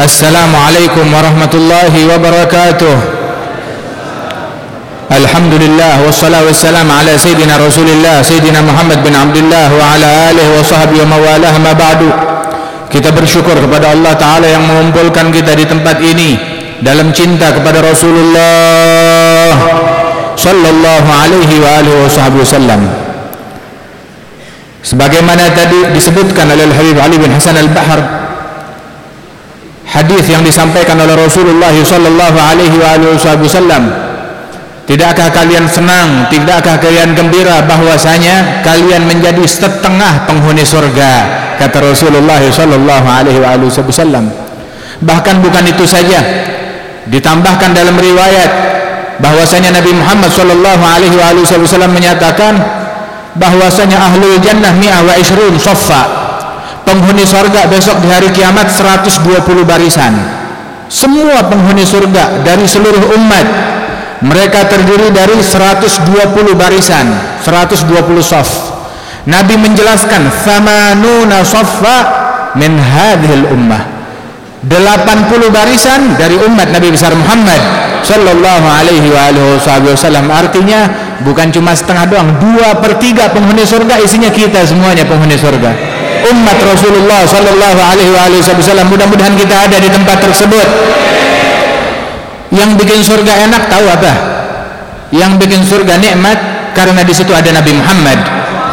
السلام عليكم ورحمة الله وبركاته الحمد لله والصلاة والسلام على سيدنا رسول الله سيدنا محمد bin Abdullah wa ala alihi wa sahbihi wa mawalah ma ba'du kita bersyukur kepada Allah Ta'ala yang mengumpulkan kita di tempat ini dalam cinta kepada Rasulullah sallallahu alaihi wa alihi wa sahbihi wasallam sebagaimana tadi disebutkan oleh Habib Ali bin Hasan al-Bahr hadis yang disampaikan oleh Rasulullah sallallahu alaihi wasallam Tidakkah kalian senang, tidakkah kalian gembira bahwasanya kalian menjadi setengah penghuni surga kata Rasulullah sallallahu alaihi wasallam. Bahkan bukan itu saja ditambahkan dalam riwayat bahwasanya Nabi Muhammad sallallahu alaihi wasallam menyatakan bahwasanya ahlul jannah mi'ah wa ishrun saffa penghuni surga besok di hari kiamat 120 barisan. Semua penghuni surga dari seluruh umat mereka terdiri dari 120 barisan 120 saf Nabi menjelaskan samanuna saffa min hadhil ummah. 80 barisan dari umat Nabi besar Muhammad sallallahu alaihi wa alihi wasallam. Artinya bukan cuma setengah doang dua per tiga penghuni surga isinya kita semuanya penghuni surga umat Rasulullah sallallahu alaihi wasallam. Mudah-mudahan kita ada di tempat tersebut. Yang bikin surga enak tahu apa? Yang bikin surga nikmat karena di situ ada Nabi Muhammad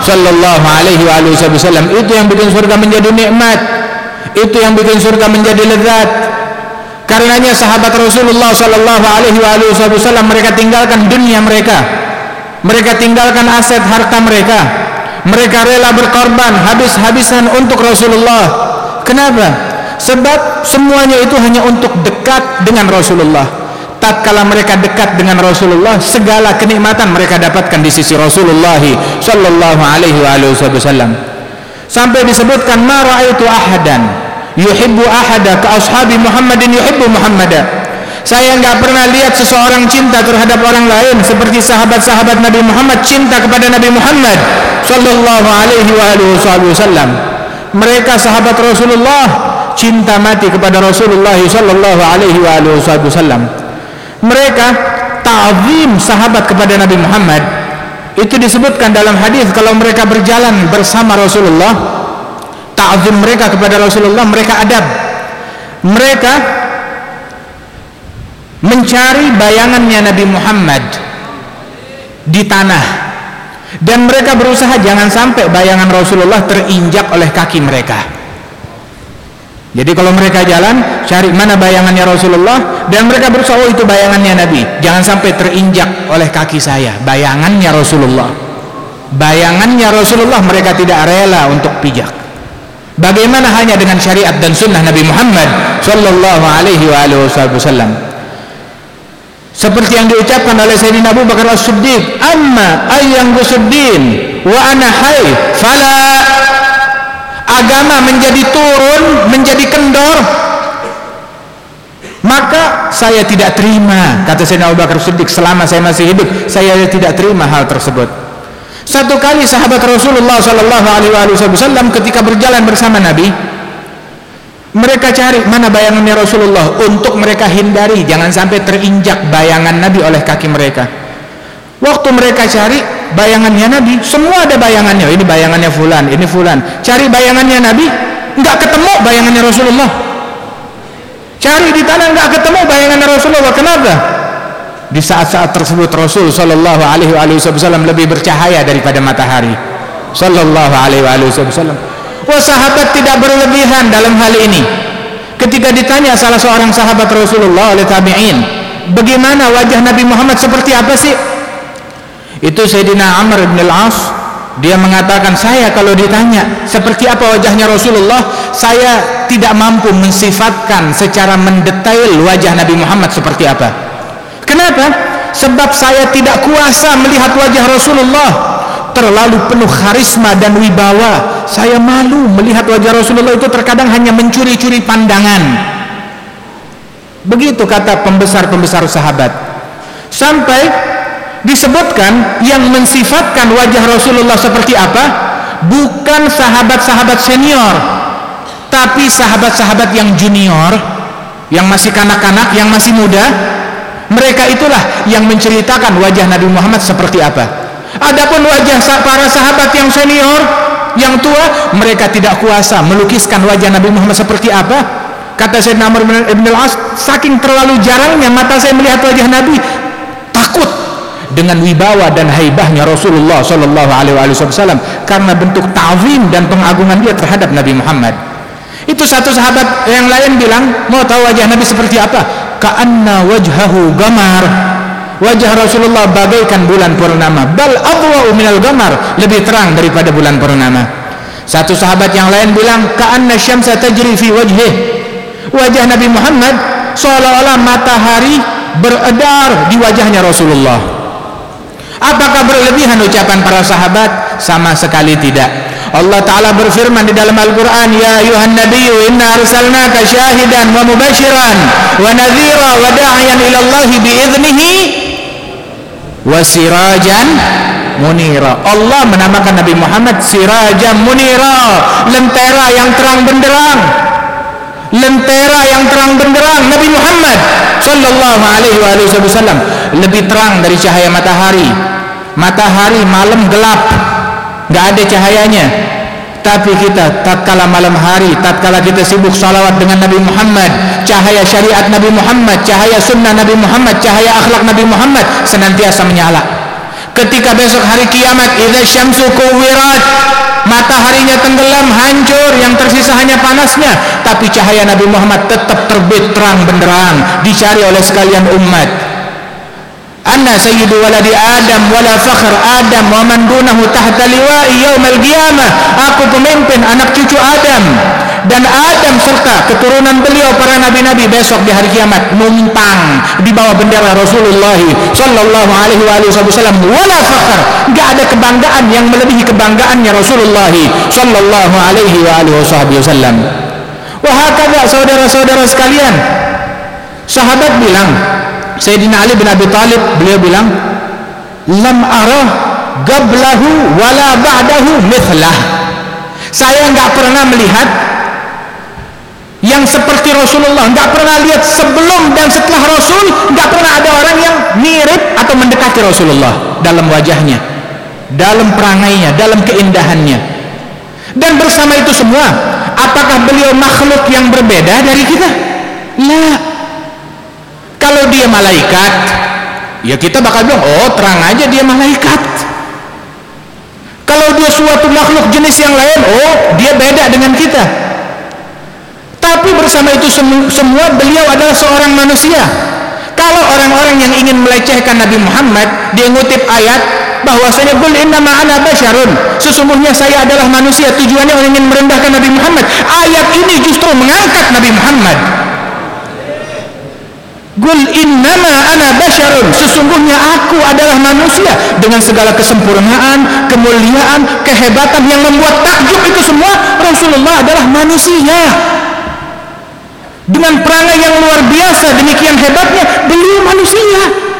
sallallahu alaihi wasallam. Itu yang bikin surga menjadi nikmat. Itu yang bikin surga menjadi lezat. Karenanya sahabat Rasulullah sallallahu alaihi wasallam mereka tinggalkan dunia mereka. Mereka tinggalkan aset harta mereka mereka rela berkorban habis-habisan untuk Rasulullah. Kenapa? sebab semuanya itu hanya untuk dekat dengan Rasulullah. Tatkala mereka dekat dengan Rasulullah segala kenikmatan mereka dapatkan di sisi Rasulullah sallallahu alaihi wasallam. Sampai disebutkan ma raaitu ahadan yuhibbu ahada ka ashabi Muhammadin yuhibbu Muhammada saya nggak pernah lihat seseorang cinta terhadap orang lain seperti sahabat-sahabat Nabi Muhammad cinta kepada Nabi Muhammad sallallahu alaihi wasallam. Mereka sahabat Rasulullah cinta mati kepada Rasulullah sallallahu alaihi wasallam. Mereka ta'zim sahabat kepada Nabi Muhammad. Itu disebutkan dalam hadis kalau mereka berjalan bersama Rasulullah, ta'zim mereka kepada Rasulullah, mereka adab. Mereka mencari bayangannya Nabi Muhammad di tanah. Dan mereka berusaha jangan sampai bayangan Rasulullah terinjak oleh kaki mereka. Jadi kalau mereka jalan cari mana bayangannya Rasulullah dan mereka berusaha oh itu bayangannya Nabi. Jangan sampai terinjak oleh kaki saya. Bayangannya Rasulullah. Bayangannya Rasulullah mereka tidak rela untuk pijak. Bagaimana hanya dengan syariat dan sunnah Nabi Muhammad sallallahu alaihi wasallam seperti yang diucapkan oleh Sayyidina Abu Bakar As-Siddiq amma ayyang gusuddin wa ana hay fala. Agama menjadi turun menjadi kendor maka saya tidak terima kata Sayyidina Abu Bakar As-Siddiq selama saya masih hidup saya tidak terima hal tersebut. Satu kali sahabat Rasulullah sallallahu alaihi wasallam ketika berjalan bersama Nabi mereka cari mana bayangannya Rasulullah. Untuk mereka hindari jangan sampai terinjak bayangan Nabi oleh kaki mereka. Waktu mereka cari bayangannya Nabi semua ada bayangannya. Ini bayangannya fulan ini fulan. Cari bayangannya Nabi nggak ketemu bayangannya Rasulullah. Cari di tanah nggak ketemu bayangannya Rasulullah. Kenapa? Di saat-saat tersebut Rasul Shallallahu Alaihi Wasallam lebih bercahaya daripada matahari. Shallallahu Alaihi Wasallam Wah sahabat tidak berlebihan dalam hal ini. Ketika ditanya salah seorang sahabat Rasulullah oleh tabi'in, bagaimana wajah Nabi Muhammad seperti apa sih? Itu Sayyidina Amr bin Al-As dia mengatakan saya kalau ditanya seperti apa wajahnya Rasulullah saya tidak mampu mensifatkan secara mendetail wajah Nabi Muhammad seperti apa kenapa? sebab saya tidak kuasa melihat wajah Rasulullah terlalu penuh karisma dan wibawa saya malu melihat wajah Rasulullah itu terkadang hanya mencuri-curi pandangan. Begitu kata pembesar-pembesar sahabat. Sampai disebutkan yang mensifatkan wajah Rasulullah seperti apa? Bukan sahabat-sahabat senior tapi sahabat-sahabat yang junior yang masih kanak-kanak, yang masih muda, mereka itulah yang menceritakan wajah Nabi Muhammad seperti apa. Adapun wajah para sahabat yang senior, yang tua, mereka tidak kuasa melukiskan wajah Nabi Muhammad seperti apa. Kata Sayyidina Amr bin al-As, saking terlalu jarangnya mata saya melihat wajah Nabi, takut dengan wibawa dan haibahnya Rasulullah Shallallahu Alaihi Wasallam karena bentuk ta'zim dan pengagungan dia terhadap Nabi Muhammad. Itu satu sahabat yang lain bilang, mau tahu wajah Nabi seperti apa? Ka'anna wajhahu gamar. Wajah Rasulullah bagaikan bulan purnama. Bal adwa'u minal gamar. Lebih terang daripada bulan purnama. Satu sahabat yang lain bilang, Ka'anna syamsa tajri fi wajhih. Wajah Nabi Muhammad seolah-olah matahari beredar di wajahnya Rasulullah. Apakah berlebihan ucapan para sahabat? Sama sekali tidak. Allah Ta'ala berfirman di dalam Al-Quran Ya ayuhan nabiyyu inna arsalnaka syahidan wa mubashiran wa nadhira wa da'ayan ilallahi biiznihi wa sirajan munira. Allah menamakan Nabi Muhammad sirajan munira. Lentera yang terang benderang. Lentera yang terang benderang. Nabi Muhammad sallallahu alaihi wasallam. Lebih terang dari cahaya matahari. Matahari malam gelap. Nggak ada cahayanya tapi kita tatkala malam hari tatkala kita sibuk salawat dengan Nabi Muhammad cahaya syariat Nabi Muhammad cahaya sunnah Nabi Muhammad cahaya akhlak Nabi Muhammad senantiasa menyala. Ketika besok hari kiamat idza syamsu kuwirat mataharinya tenggelam hancur yang tersisa hanya panasnya tapi cahaya Nabi Muhammad tetap terbit terang benderang dicari oleh sekalian umat Anna sayyidu waladi Adam wala fakhr Adam wa man dunahu tahta liwa'i yaumal qiyamah. Aku pemimpin anak cucu Adam. Dan Adam serta keturunan beliau para nabi-nabi besok di hari kiamat numpang di bawah bendera Rasulullah sallallahu alaihi wasallam. Wala fakhr enggak ada kebanggaan yang melebihi kebanggaannya Rasulullah sallallahu alaihi wasallam. Wahakala saudara-saudara sekalian sahabat bilang Sayyidina Ali bin Abi Talib beliau bilang lam arah gablahu wala ba'dahu mithlah. Saya nggak pernah melihat yang seperti Rasulullah nggak pernah lihat sebelum dan setelah Rasul nggak pernah ada orang yang mirip atau mendekati Rasulullah dalam wajahnya dalam perangainya dalam keindahannya. Dan bersama itu semua apakah beliau makhluk yang berbeda dari kita? La. kalau dia malaikat, ya kita bakal bilang, oh terang aja dia malaikat. Kalau dia suatu makhluk jenis yang lain, oh dia beda dengan kita. Tapi bersama itu semua beliau adalah seorang manusia. Kalau orang-orang yang ingin melecehkan Nabi Muhammad, dia ngutip ayat bahwasanya qul inna ana basyarun. Sesungguhnya saya adalah manusia. Tujuannya orang ingin merendahkan Nabi Muhammad. Ayat ini justru mengangkat Nabi Muhammad Gul innama ana basyarun Sesungguhnya aku adalah manusia Dengan segala kesempurnaan Kemuliaan, kehebatan Yang membuat takjub itu semua Rasulullah adalah manusia. Dengan perangai yang luar biasa Demikian hebatnya Beliau manusia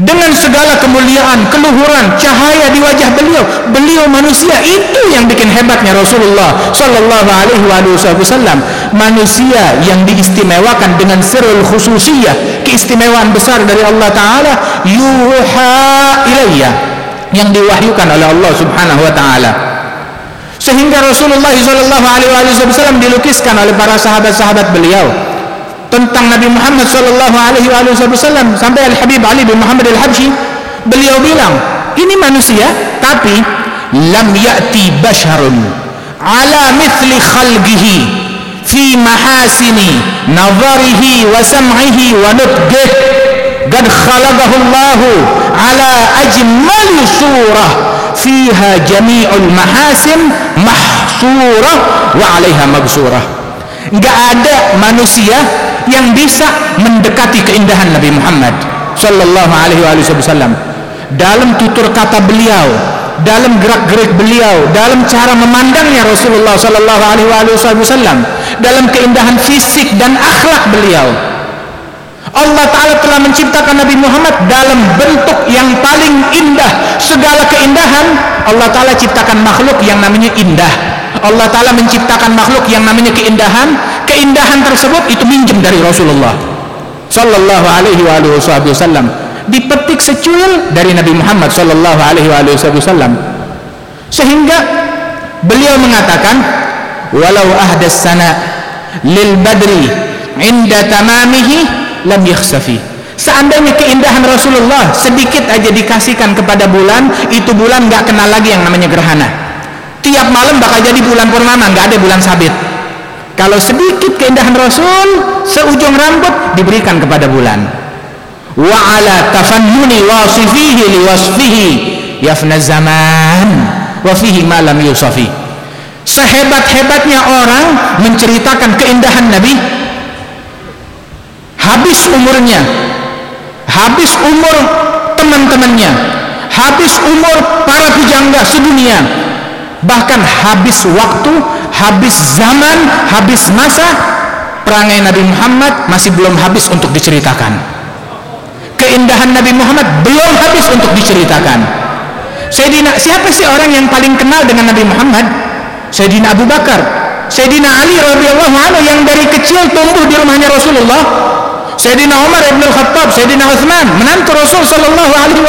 dengan segala kemuliaan, keluhuran, cahaya di wajah beliau, beliau manusia itu yang bikin hebatnya Rasulullah Shallallahu Alaihi Wasallam. Manusia yang diistimewakan dengan sirul khususiyah, keistimewaan besar dari Allah Taala, yuha ilayya yang diwahyukan oleh Allah Subhanahu Wa Taala. Sehingga Rasulullah Shallallahu Alaihi Wasallam dilukiskan oleh para sahabat-sahabat beliau tentang Nabi Muhammad sallallahu alaihi wasallam sampai Al Habib Ali bin Muhammad Al Habsyi beliau bilang ini manusia tapi lam ya'ti basharun ala mithli khalqihi fi mahasini nazarihi wa sam'ihi wa nutqihi qad khalaqahu Allah ala ajmali surah fiha jami'ul mahasin mahsurah wa 'alaiha enggak ada manusia yang bisa mendekati keindahan Nabi Muhammad sallallahu alaihi wasallam. Dalam tutur kata beliau dalam gerak-gerik beliau dalam cara memandangnya Rasulullah sallallahu alaihi wasallam dalam keindahan fisik dan akhlak beliau. Allah Ta'ala telah menciptakan Nabi Muhammad dalam bentuk yang paling indah. Segala keindahan Allah Ta'ala ciptakan makhluk yang namanya indah Allah Ta'ala menciptakan makhluk yang namanya keindahan. Keindahan tersebut itu minjem dari Rasulullah Sallallahu alaihi wasallam. Dipetik secuil dari Nabi Muhammad Sallallahu alaihi wasallam. Sehingga beliau mengatakan walau ahdas sana lil badri inda tamamihi lam yakhsafi. Seandainya keindahan Rasulullah sedikit aja dikasihkan kepada bulan itu bulan nggak kenal lagi yang namanya gerhana tiap malam bakal jadi bulan purnama nggak ada bulan sabit. Kalau sedikit keindahan Rasul seujung rambut diberikan kepada bulan. Wa ala tafannuni wasifihi liwasfihi yafna zaman wa fihi ma lam yusafi. Sehebat-hebatnya orang menceritakan keindahan Nabi habis umurnya habis umur teman-temannya habis umur para pujangga sedunia bahkan habis waktu habis zaman habis masa perangai Nabi Muhammad masih belum habis untuk diceritakan. Keindahan Nabi Muhammad belum habis untuk diceritakan. Sayyidina siapa sih orang yang paling kenal dengan Nabi Muhammad? Sayyidina Abu Bakar Sayyidina Ali radhiyallahu anhu yang dari kecil tumbuh di rumahnya Rasulullah. Sayyidina Umar ibn Khattab Sayyidina Uthman menantu Rasul sallallahu alaihi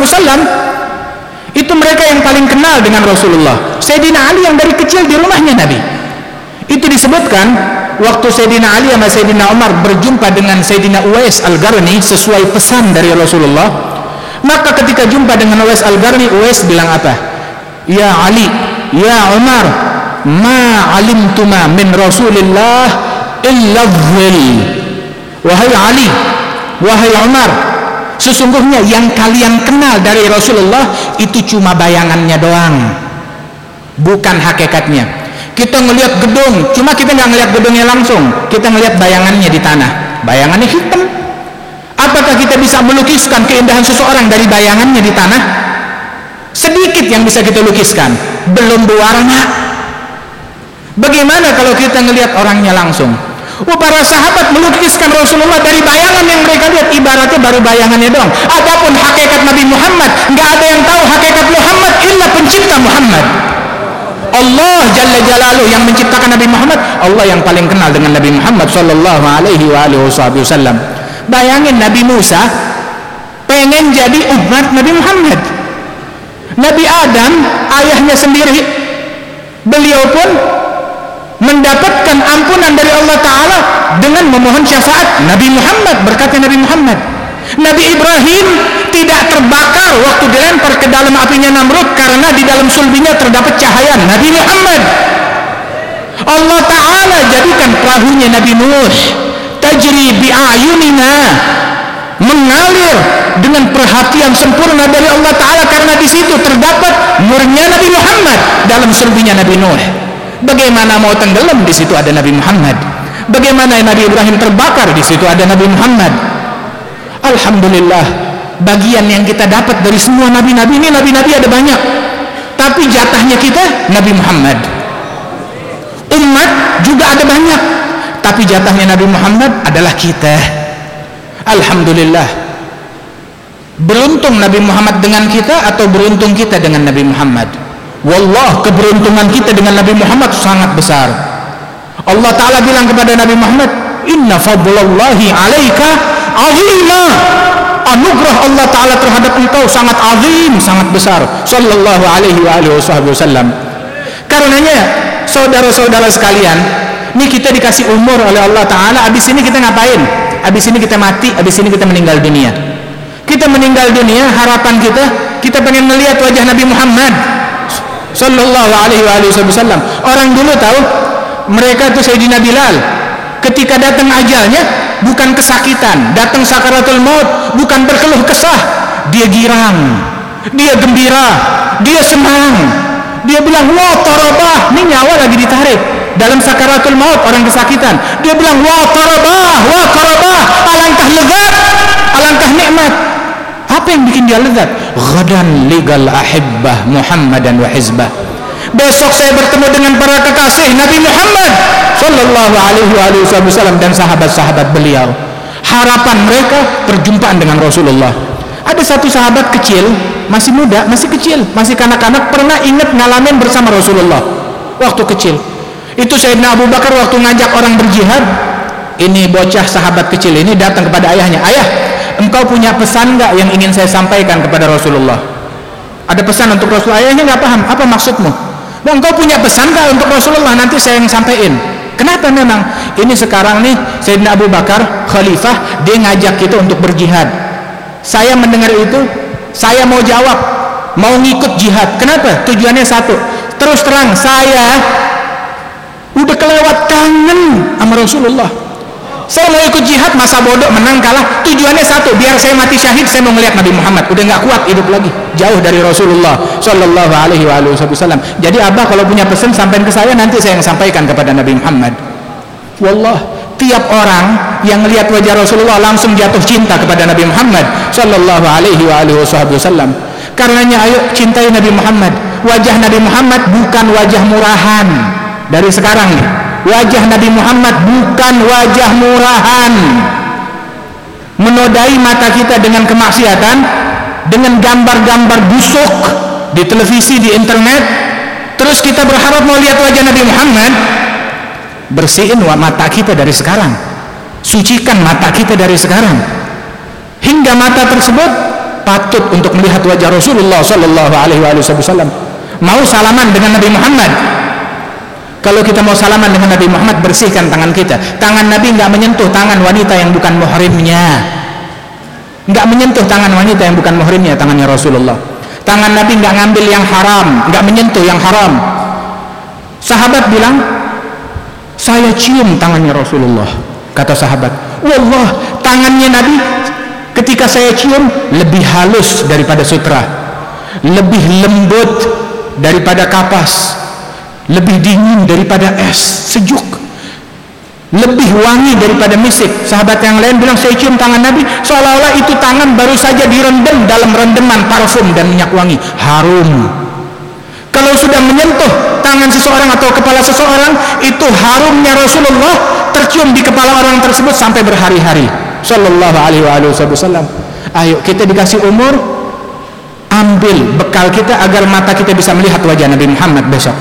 wasallam itu mereka yang paling kenal dengan Rasulullah. Sayyidina Ali yang dari kecil di rumahnya Nabi. Itu disebutkan waktu Sayyidina Ali sama Sayyidina Umar berjumpa dengan Sayyidina Uwais Al-Garni sesuai pesan dari Rasulullah. Maka ketika jumpa dengan Uwais Al-Garni Uwais bilang apa? Ya Ali Ya Umar ma alimtuma min Rasulillah illa dhil. Wahai Ali wahai Umar Sesungguhnya yang kalian kenal dari Rasulullah itu cuma bayangannya doang. Bukan hakikatnya. Kita ngelihat gedung, cuma kita nggak ngelihat gedungnya langsung. Kita ngelihat bayangannya di tanah. Bayangannya hitam. Apakah kita bisa melukiskan keindahan seseorang dari bayangannya di tanah? Sedikit yang bisa kita lukiskan, belum berwarna. Bagaimana kalau kita ngelihat orangnya langsung? Oh, para sahabat melukiskan Rasulullah dari bayangan yang mereka lihat ibaratnya baru bayangannya doang. Adapun hakikat Nabi Muhammad, nggak ada yang tahu hakikat Muhammad illa pencipta Muhammad. Allah Jalla Jalaluh yang menciptakan Nabi Muhammad, Allah yang paling kenal dengan Nabi Muhammad sallallahu alaihi wasallam. Bayangin Nabi Musa pengen jadi umat Nabi Muhammad. Nabi Adam, ayahnya sendiri, beliau pun mendapatkan ampunan dari Allah Ta'ala dengan memohon syafaat. Nabi Muhammad berkata Nabi Muhammad Nabi Ibrahim tidak terbakar waktu dilempar ke dalam apinya Namrud karena di dalam sulbinya terdapat cahaya. Nabi Muhammad Allah Ta'ala jadikan perahunya Nabi Nuh tajri bi'ayunina mengalir dengan perhatian sempurna dari Allah Ta'ala karena di situ terdapat nurnya Nabi Muhammad dalam sulbinya Nabi Nuh Bagaimana mau tenggelam di situ ada Nabi Muhammad. Bagaimana Nabi Ibrahim terbakar di situ ada Nabi Muhammad. Alhamdulillah, bagian yang kita dapat dari semua nabi-nabi ini nabi-nabi ada banyak. Tapi jatahnya kita Nabi Muhammad. Umat juga ada banyak. Tapi jatahnya Nabi Muhammad adalah kita. Alhamdulillah. Beruntung Nabi Muhammad dengan kita atau beruntung kita dengan Nabi Muhammad? Wallah keberuntungan kita dengan Nabi Muhammad sangat besar. Allah Ta'ala bilang kepada Nabi Muhammad, Inna fadlallahi alaika azima. Anugerah Allah Ta'ala terhadap engkau sangat azim, sangat besar. Sallallahu alaihi wa alihi wasallam. Karenanya, saudara-saudara sekalian, ini kita dikasih umur oleh Allah Ta'ala, habis ini kita ngapain? Habis ini kita mati, habis ini kita meninggal dunia. Kita meninggal dunia, harapan kita, kita pengen melihat wajah Nabi Muhammad Sallallahu alaihi wasallam. Orang dulu tahu mereka itu Sayyidina Bilal ketika datang ajalnya bukan kesakitan, datang sakaratul maut bukan berkeluh kesah, dia girang, dia gembira, dia senang. Dia bilang, "Wah, tarabah, ini nyawa lagi ditarik." Dalam sakaratul maut orang kesakitan, dia bilang, "Wah, tarabah, wah tarabah, alangkah lezat, alangkah nikmat." Apa yang bikin dia lezat? Ghadan ligal ahibbah Muhammadan wa hizbah. Besok saya bertemu dengan para kekasih Nabi Muhammad sallallahu alaihi wasallam dan sahabat-sahabat beliau. Harapan mereka perjumpaan dengan Rasulullah. Ada satu sahabat kecil, masih muda, masih kecil, masih kanak-kanak pernah ingat ngalamin bersama Rasulullah. waktu kecil itu Sayyidina Abu Bakar waktu ngajak orang berjihad ini bocah sahabat kecil ini datang kepada ayahnya ayah engkau punya pesan nggak yang ingin saya sampaikan kepada Rasulullah? Ada pesan untuk Rasulullah ayahnya nggak paham apa maksudmu? Dan engkau punya pesan nggak untuk Rasulullah? Nanti saya yang sampaikan. Kenapa memang? Ini sekarang nih Sayyidina Abu Bakar khalifah dia ngajak kita untuk berjihad. Saya mendengar itu saya mau jawab mau ngikut jihad. Kenapa? Tujuannya satu. Terus terang saya udah kelewat kangen sama Rasulullah saya mau ikut jihad masa bodoh menang kalah. Tujuannya satu biar saya mati syahid saya mau ngeliat Nabi Muhammad. Udah nggak kuat hidup lagi. Jauh dari Rasulullah Shallallahu Alaihi Wasallam. Jadi abah kalau punya pesan sampaikan ke saya nanti saya yang sampaikan kepada Nabi Muhammad. Wallah tiap orang yang melihat wajah Rasulullah langsung jatuh cinta kepada Nabi Muhammad Shallallahu Alaihi Wasallam. Karenanya ayo cintai Nabi Muhammad. Wajah Nabi Muhammad bukan wajah murahan dari sekarang. nih wajah Nabi Muhammad bukan wajah murahan. Menodai mata kita dengan kemaksiatan dengan gambar-gambar busuk di televisi, di internet. Terus kita berharap mau lihat wajah Nabi Muhammad bersihin mata kita dari sekarang. Sucikan mata kita dari sekarang. Hingga mata tersebut patut untuk melihat wajah Rasulullah Sallallahu Alaihi Wasallam. Mau salaman dengan Nabi Muhammad kalau kita mau salaman dengan Nabi Muhammad bersihkan tangan kita. Tangan Nabi nggak menyentuh tangan wanita yang bukan muhrimnya. Nggak menyentuh tangan wanita yang bukan muhrimnya tangannya Rasulullah. Tangan Nabi nggak ngambil yang haram nggak menyentuh yang haram. Sahabat bilang saya cium tangannya Rasulullah kata sahabat. Wallah tangannya Nabi ketika saya cium lebih halus daripada sutra lebih lembut daripada kapas lebih dingin daripada es sejuk. Lebih wangi daripada misik. Sahabat yang lain bilang saya cium tangan Nabi. Seolah-olah itu tangan baru saja direndam dalam rendeman parfum dan minyak wangi. Harum. Kalau sudah menyentuh tangan seseorang atau kepala seseorang itu harumnya Rasulullah tercium di kepala orang tersebut sampai berhari-hari. Sallallahu alaihi wasallam. Ayo kita dikasih umur. Ambil bekal kita agar mata kita bisa melihat wajah Nabi Muhammad besok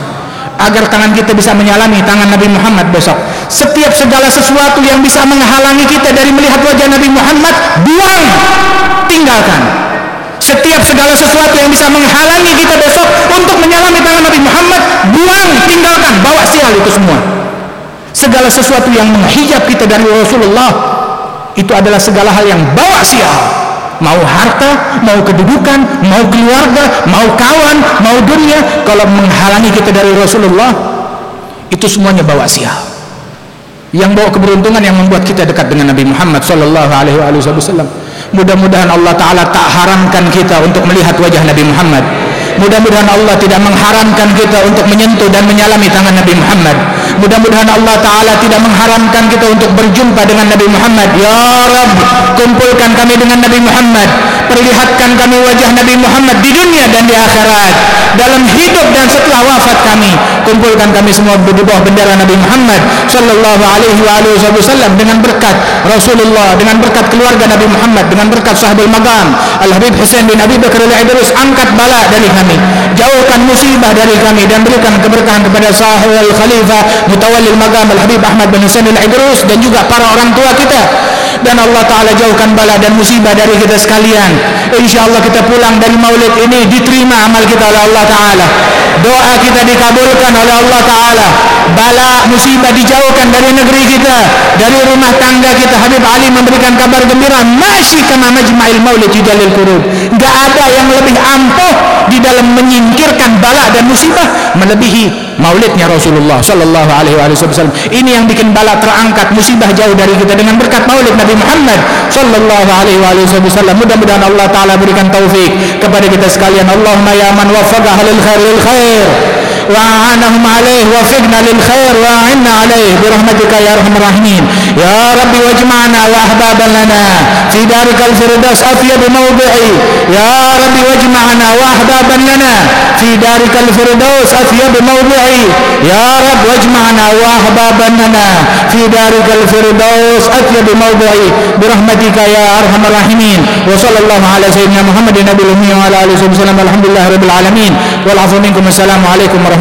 agar tangan kita bisa menyalami tangan Nabi Muhammad besok. Setiap segala sesuatu yang bisa menghalangi kita dari melihat wajah Nabi Muhammad buang tinggalkan. Setiap segala sesuatu yang bisa menghalangi kita besok untuk menyalami tangan Nabi Muhammad buang tinggalkan bawa sial itu semua. Segala sesuatu yang menghijab kita dari Rasulullah itu adalah segala hal yang bawa sial mau harta, mau kedudukan, mau keluarga, mau kawan, mau dunia, kalau menghalangi kita dari Rasulullah, itu semuanya bawa sial. Yang bawa keberuntungan yang membuat kita dekat dengan Nabi Muhammad sallallahu alaihi wasallam. Mudah-mudahan Allah taala tak haramkan kita untuk melihat wajah Nabi Muhammad. Mudah-mudahan Allah tidak mengharamkan kita untuk menyentuh dan menyalami tangan Nabi Muhammad. Mudah-mudahan Allah Ta'ala tidak mengharamkan kita untuk berjumpa dengan Nabi Muhammad. Ya Rab, kumpulkan kami dengan Nabi Muhammad. Perlihatkan kami wajah Nabi Muhammad di dunia dan di akhirat. Dalam hidup dan setelah wafat kami. Kumpulkan kami semua di bawah bendera Nabi Muhammad Sallallahu alaihi wasallam dengan berkat Rasulullah, dengan berkat keluarga Nabi Muhammad, dengan berkat sahabat magam. Al-Habib Hussein bin Abi Bakar al-Idrus angkat bala dari kami. Jauhkan musibah dari kami dan berikan keberkahan kepada sahib al-Khalifah mutawallil magam Al-Habib Ahmad bin Husain Al-Idrus dan juga para orang tua kita. Dan Allah Ta'ala jauhkan bala dan musibah dari kita sekalian. Insya Allah kita pulang dari maulid ini diterima amal kita oleh Allah Ta'ala. Doa kita dikabulkan oleh Allah Ta'ala. Bala musibah dijauhkan dari negeri kita dari rumah tangga kita. Habib Ali memberikan kabar gembira masih kama majma'il maulid jalil kurub gak ada yang lebih ampuh di dalam menyingkirkan bala dan musibah melebihi maulidnya Rasulullah Sallallahu Alaihi Wasallam. Ini yang bikin bala terangkat musibah jauh dari kita dengan berkat maulid Nabi Muhammad Sallallahu Alaihi Wasallam. Mudah-mudahan Allah Taala berikan taufik kepada kita sekalian. Allahumma ya man wafaqa khair lil khair وأعانهم عليه وفقنا للخير وأعنا عليه برحمتك يا أرحم الراحمين. يا رب واجمعنا وأحبابا لنا في دارك الفردوس أطيب موضعي. يا رب واجمعنا وأحبابا لنا في دارك الفردوس أطيب موضعي. يا رب واجمعنا وأحبابا لنا في دارك الفردوس أطيب موضعي. برحمتك يا أرحم الراحمين. وصلى الله على سيدنا محمد النبي الأمي وعلى آله وصحبه وسلم. الحمد لله رب العالمين. والعفو منكم. السلام عليكم ورحمة